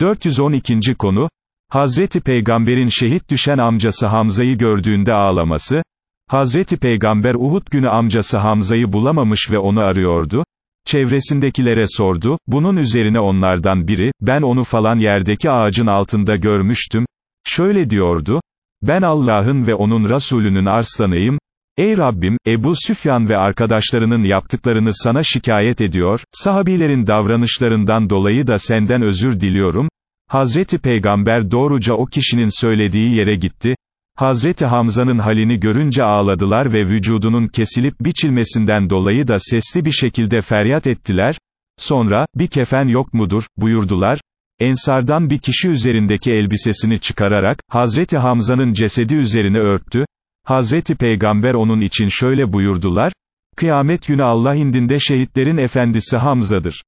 412. konu, Hazreti Peygamber'in şehit düşen amcası Hamza'yı gördüğünde ağlaması, Hazreti Peygamber Uhud günü amcası Hamza'yı bulamamış ve onu arıyordu, çevresindekilere sordu, bunun üzerine onlardan biri, ben onu falan yerdeki ağacın altında görmüştüm, şöyle diyordu, ben Allah'ın ve onun Resulünün arslanıyım, Ey Rabbim, Ebu Süfyan ve arkadaşlarının yaptıklarını sana şikayet ediyor, sahabilerin davranışlarından dolayı da senden özür diliyorum, Hazreti Peygamber doğruca o kişinin söylediği yere gitti, Hazreti Hamza'nın halini görünce ağladılar ve vücudunun kesilip biçilmesinden dolayı da sesli bir şekilde feryat ettiler, sonra, bir kefen yok mudur, buyurdular, Ensardan bir kişi üzerindeki elbisesini çıkararak, Hazreti Hamza'nın cesedi üzerine örttü, Hazreti Peygamber onun için şöyle buyurdular, Kıyamet günü Allah indinde şehitlerin efendisi Hamza'dır.